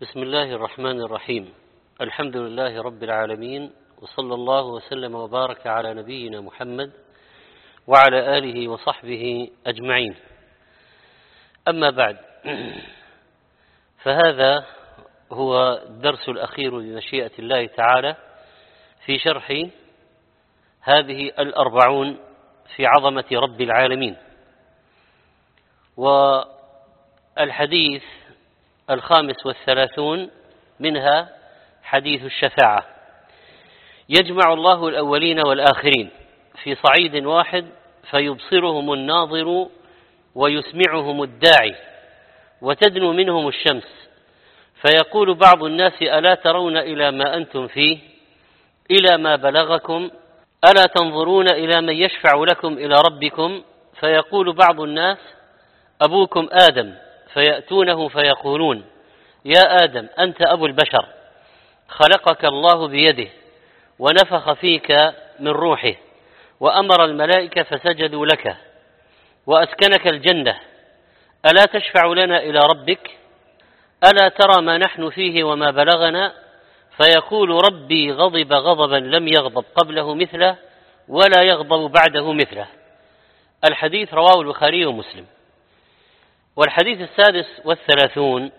بسم الله الرحمن الرحيم. الحمد لله رب العالمين وصلى الله وسلم وبارك على نبينا محمد وعلى آله وصحبه أجمعين. أما بعد فهذا هو الدرس الأخير بمشيئه الله تعالى في شرح هذه الأربعون في عظمة رب العالمين. والحديث الخامس والثلاثون منها حديث الشفاعة. يجمع الله الأولين والآخرين في صعيد واحد فيبصرهم الناظر ويسمعهم الداعي وتدنو منهم الشمس. فيقول بعض الناس ألا ترون إلى ما أنتم فيه؟ إلى ما بلغكم؟ ألا تنظرون إلى من يشفع لكم إلى ربكم؟ فيقول بعض الناس أبوكم آدم. فيأتونه فيقولون يا آدم أنت أبو البشر خلقك الله بيده ونفخ فيك من روحه وأمر الملائكة فسجدوا لك وأسكنك الجنة. ألا تشفع لنا إلى ربك؟ ألا ترى ما نحن فيه وما بلغنا؟ فيقول ربي غضب غضبا لم يغضب قبله مثله ولا يغضب بعده مثله. الحديث رواه البخاري ومسلم. والحديث السادس والثلاثون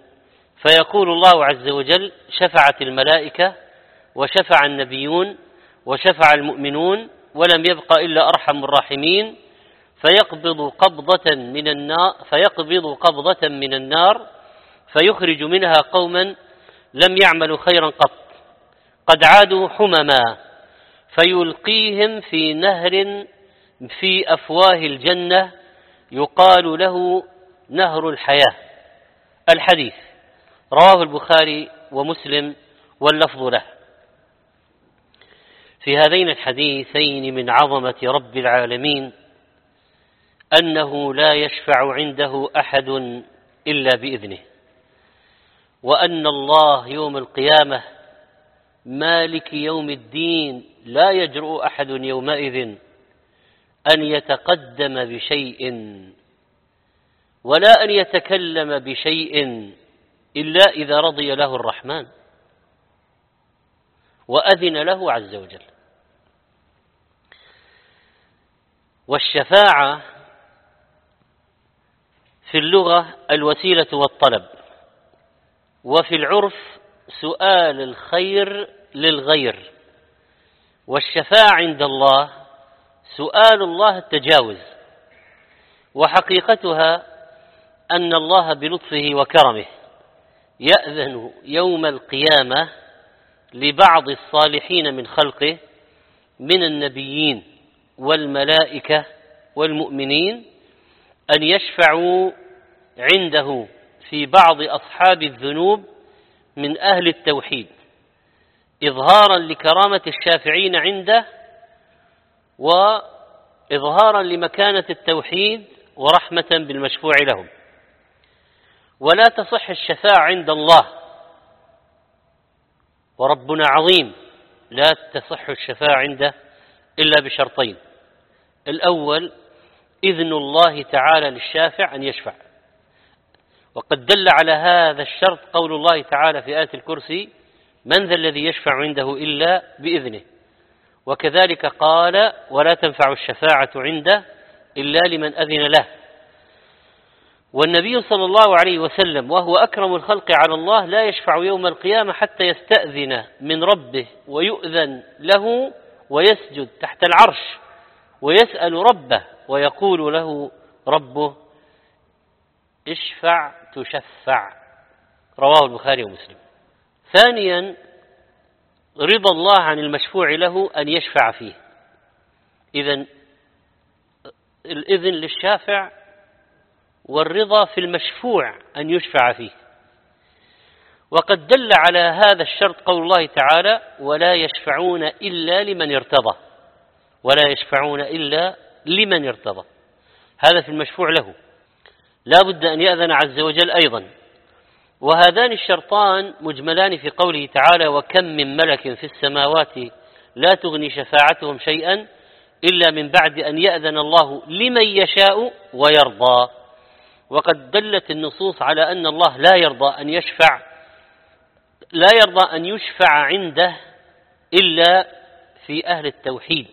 فيقول الله عز وجل شفعت الملائكة وشفع النبيون وشفع المؤمنون ولم يبق إلا أرحم الراحمين فيقبض قبضة من النار فيقبض قبضة من النار فيخرج منها قوما لم يعملوا خيرا قط قد عادوا حمما فيلقيهم في نهر في أفواه الجنة يقال له نهر الحياة. الحديث رواه البخاري ومسلم واللفظ له. في هذين الحديثين من عظمة رب العالمين أنه لا يشفع عنده أحد إلا بإذنه وأن الله يوم القيامة مالك يوم الدين لا يجرؤ أحد يومئذ أن يتقدم بشيء ولا أن يتكلم بشيء إلا إذا رضي له الرحمن وأذن له عز وجل. والشفاعة في اللغة الوسيلة والطلب وفي العرف سؤال الخير للغير والشفاعة عند الله سؤال الله التجاوز وحقيقتها أن الله بلطفه وكرمه يأذن يوم القيامة لبعض الصالحين من خلقه من النبيين والملائكة والمؤمنين أن يشفعوا عنده في بعض أصحاب الذنوب من أهل التوحيد إظهارا لكرامة الشافعين عنده وإظهارا لمكانة التوحيد ورحمة بالمشفوع لهم. ولا تصح الشفاعة عند الله. وربنا عظيم. لا تصح الشفاعة عنده إلا بشرطين. الأول إذن الله تعالى للشافع أن يشفع. وقد دل على هذا الشرط قول الله تعالى في آية الكرسي من ذا الذي يشفع عنده إلا بإذنه؟ وكذلك قال ولا تنفع الشفاعة عنده إلا لمن أذن له. والنبي صلى الله عليه وسلم وهو أكرم الخلق على الله لا يشفع يوم القيامة حتى يستأذن من ربه ويؤذن له ويسجد تحت العرش ويسأل ربه ويقول له ربه اشفع تشفع. رواه البخاري ومسلم. ثانيا رضا الله عن المشفوع له أن يشفع فيه. إذا الإذن للشافع والرضا في المشفوع أن يشفع فيه. وقد دل على هذا الشرط قول الله تعالى ولا يشفعون إلا لمن ارتضى ولا يشفعون إلا لمن ارتضى. هذا في المشفوع له. لا بد أن يأذن عز وجل أيضا. وهذان الشرطان مجملان في قوله تعالى وكم من ملك في السماوات لا تغني شفاعتهم شيئا إلا من بعد أن يأذن الله لمن يشاء ويرضى وقد دلت النصوص على أن الله لا يرضى أن يشفع لا يرضى أن يشفع عنده إلا في أهل التوحيد.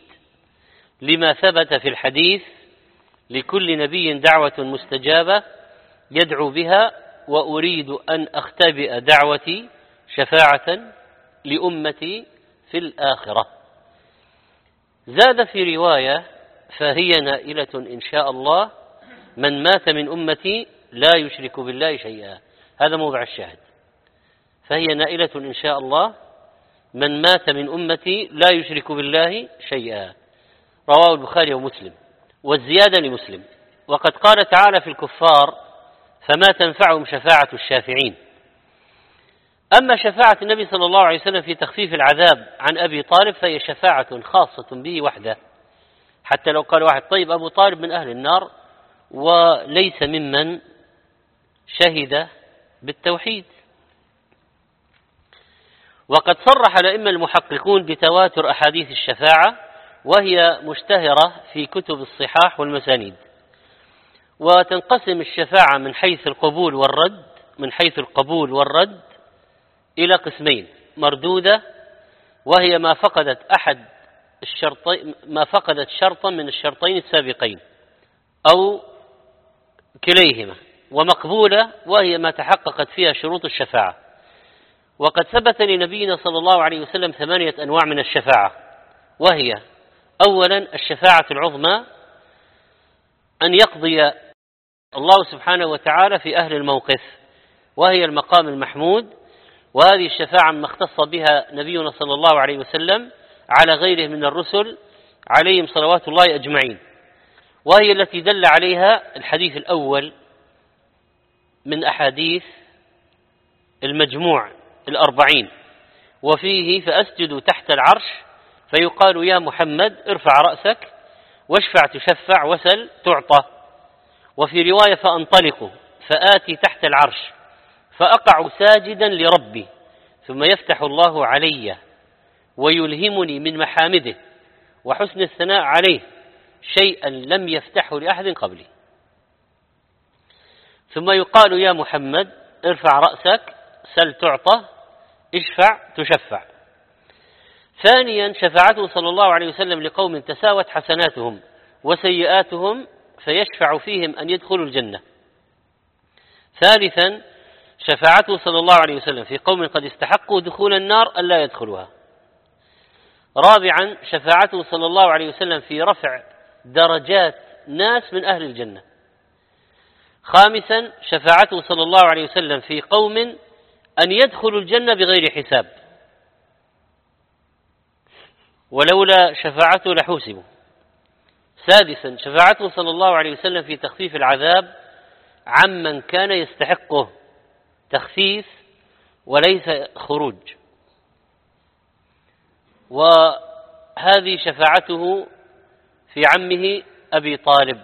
لما ثبت في الحديث لكل نبي دعوة مستجابة يدعو بها وأريد أن أختبئ دعوتي شفاعة لأمتي في الآخرة. زاد في رواية فهي نائلة إن شاء الله من مات من أمتي لا يشرك بالله شيئا. هذا موضع الشاهد. فهي نائلة إن شاء الله. من مات من أمتي لا يشرك بالله شيئا. رواه البخاري ومسلم. والزيادة لمسلم. وقد قال تعالى في الكفار فما تنفعهم شفاعة الشافعين. أما شفاعة النبي صلى الله عليه وسلم في تخفيف العذاب عن أبي طالب فهي شفاعة خاصة به وحده. حتى لو قال واحد طيب أبو طالب من أهل النار وليس ممن شهد بالتوحيد. وقد صرح الأئمة المحققون بتواتر أحاديث الشفاعة وهي مشتهرة في كتب الصحاح والمسانيد. وتنقسم الشفاعة من حيث القبول والرد من حيث القبول والرد إلى قسمين مردودة وهي ما فقدت أحد الشرطين ما فقدت شرطا من الشرطين السابقين أو كليهما ومقبولة وهي ما تحققت فيها شروط الشفاعة. وقد ثبت لنبينا صلى الله عليه وسلم ثمانية أنواع من الشفاعة. وهي أولا الشفاعة العظمى أن يقضي الله سبحانه وتعالى في أهل الموقف وهي المقام المحمود. وهذه الشفاعة ما اختص بها نبينا صلى الله عليه وسلم على غيره من الرسل عليهم صلوات الله أجمعين. وهي التي دل عليها الحديث الأول من أحاديث المجموع الأربعين وفيه فأسجد تحت العرش فيقال يا محمد ارفع رأسك واشفع تشفع وسل تعطى وفي رواية فأنطلق فآتي تحت العرش فأقع ساجدا لربي ثم يفتح الله علي ويلهمني من محامده وحسن الثناء عليه شيئا لم يفتحه لأحد قبلي. ثم يقال يا محمد ارفع رأسك سل تعطى اشفع تشفع. ثانيا شفاعته صلى الله عليه وسلم لقوم تساوت حسناتهم وسيئاتهم فيشفع فيهم أن يدخلوا الجنة. ثالثا شفاعته صلى الله عليه وسلم في قوم قد استحقوا دخول النار ألا يدخلوها. رابعا شفاعته صلى الله عليه وسلم في رفع درجات ناس من أهل الجنة. خامسا شفاعته صلى الله عليه وسلم في قوم أن يدخلوا الجنة بغير حساب. ولولا شفاعته لحوسبوا. سادسا شفاعته صلى الله عليه وسلم في تخفيف العذاب عمن كان يستحقه. تخفيف وليس خروج. وهذه شفاعته في عمه أبي طالب.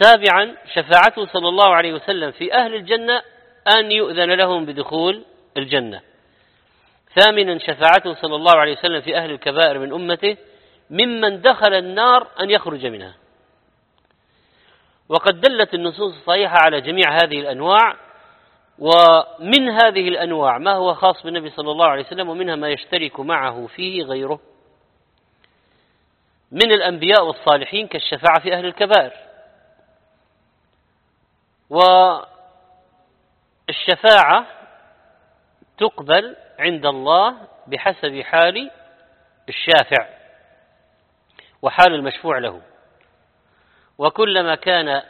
سابعا شفاعته صلى الله عليه وسلم في أهل الجنة أن يؤذن لهم بدخول الجنة. ثامنا شفاعته صلى الله عليه وسلم في أهل الكبائر من أمته ممن دخل النار أن يخرج منها. وقد دلت النصوص الصحيحة على جميع هذه الأنواع ومن هذه الأنواع ما هو خاص بالنبي صلى الله عليه وسلم ومنها ما يشترك معه فيه غيره. من الأنبياء والصالحين كالشفاعة في أهل الكبائر. والشفاعة تقبل عند الله بحسب حال الشافع وحال المشفوع له. وكلما كان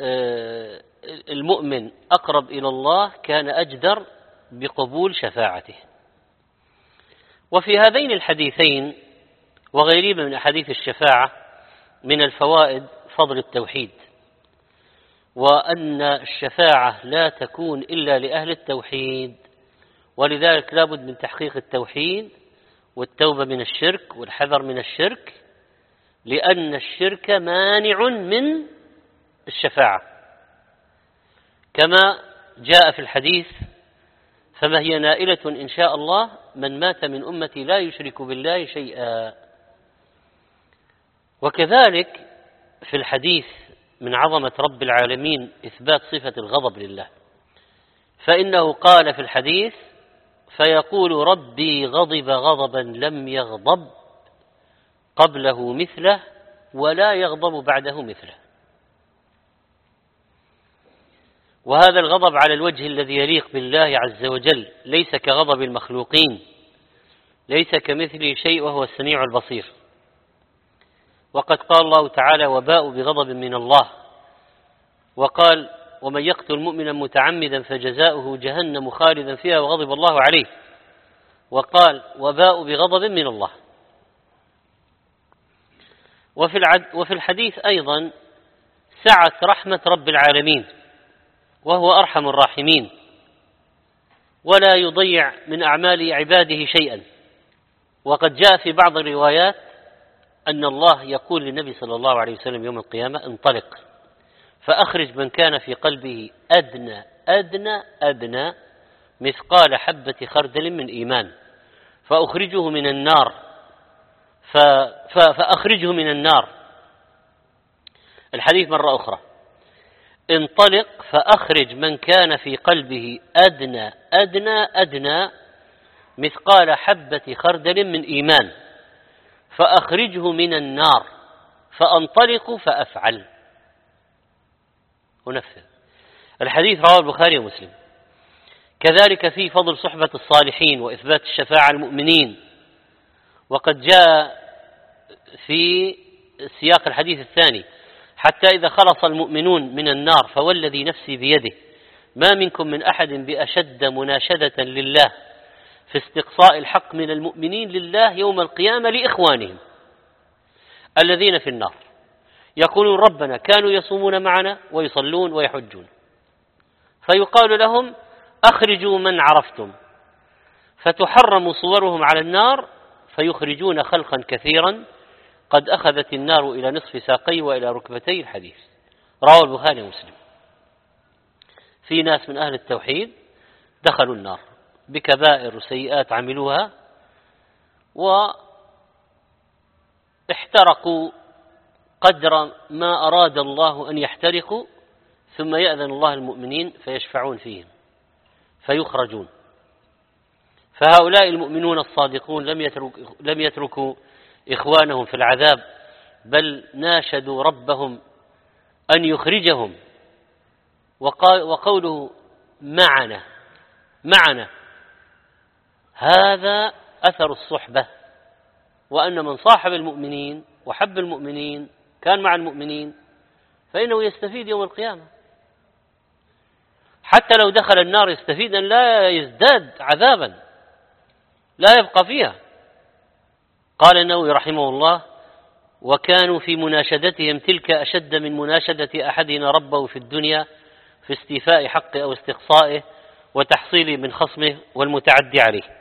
آه، المؤمن أقرب إلى الله كان أجدر بقبول شفاعته. وفي هذين الحديثين وغيرهما من أحاديث الشفاعة من الفوائد فضل التوحيد وأن الشفاعة لا تكون إلا لأهل التوحيد ولذلك لابد من تحقيق التوحيد والتوبة من الشرك والحذر من الشرك لأن الشرك مانع من الشفاعة. كما جاء في الحديث فما هي نائلة إن شاء الله من مات من أمتي لا يشرك بالله شيئا. وكذلك في الحديث من عظمة رب العالمين إثبات صفة الغضب لله فإنه قال في الحديث فيقول ربي غضب غضبا لم يغضب قبله مثله ولا يغضب بعده مثله. وهذا الغضب على الوجه الذي يليق بالله عز وجل ليس كغضب المخلوقين ليس كمثله شيء وهو السميع البصير. وقد قال الله تعالى وباء بغضب من الله. وقال ومن يقتل مؤمنا متعمدا فجزاؤه جهنم خالدا فيها وغضب الله عليه. وقال وباء بغضب من الله. وفي, العد وفي الحديث أيضا سعة رحمة رب العالمين وهو أرحم الراحمين. ولا يضيع من أعمال عباده شيئا. وقد جاء في بعض الروايات أن الله يقول للنبي صلى الله عليه وسلم يوم القيامة انطلق فأخرج من كان في قلبه أدنى أدنى أدنى مثقال حبة خردل من إيمان فأخرجه من النار فأخرجه من النار. الحديث مرة أخرى. انطلق فأخرج من كان في قلبه أدنى أدنى أدنى مثقال حبة خردل من إيمان. فأخرجه من النار فأنطلق فأفعل. ونفذ الحديث رواه البخاري ومسلم. كذلك في فضل صحبة الصالحين وإثبات الشفاعة المؤمنين. وقد جاء في سياق الحديث الثاني حتى إذا خلص المؤمنون من النار فوالذي نفسي بيده ما منكم من أحد بأشد مناشدة لله. في استقصاء الحق من المؤمنين لله يوم القيامة لإخوانهم الذين في النار. يقولون ربنا كانوا يصومون معنا ويصلون ويحجون. فيقال لهم أخرجوا من عرفتم. فتحرم صورهم على النار فيخرجون خلقا كثيرا. قد أخذت النار إلى نصف ساقي وإلى ركبتي الحديث. رواه البخاري ومسلم. في ناس من أهل التوحيد دخلوا النار. بكبائر وسيئات عملوها واحترقوا قدر ما أراد الله أن يحترقوا ثم يأذن الله المؤمنين فيشفعون فيهم فيخرجون. فهؤلاء المؤمنون الصادقون لم يتركوا, لم يتركوا إخوانهم في العذاب بل ناشدوا ربهم أن يخرجهم. وقوله معنا معنا هذا أثر الصحبة وأن من صاحب المؤمنين وحب المؤمنين كان مع المؤمنين فإنه يستفيد يوم القيامة. حتى لو دخل النار يستفيد أن لا يزداد عذابا لا يبقى فيها. قال النووي رحمه الله وكانوا في مناشدتهم تلك أشد من مناشدة أحدنا ربه في الدنيا في استيفاء حقه أو استقصائه وتحصيله من خصمه والمتعدي عليه.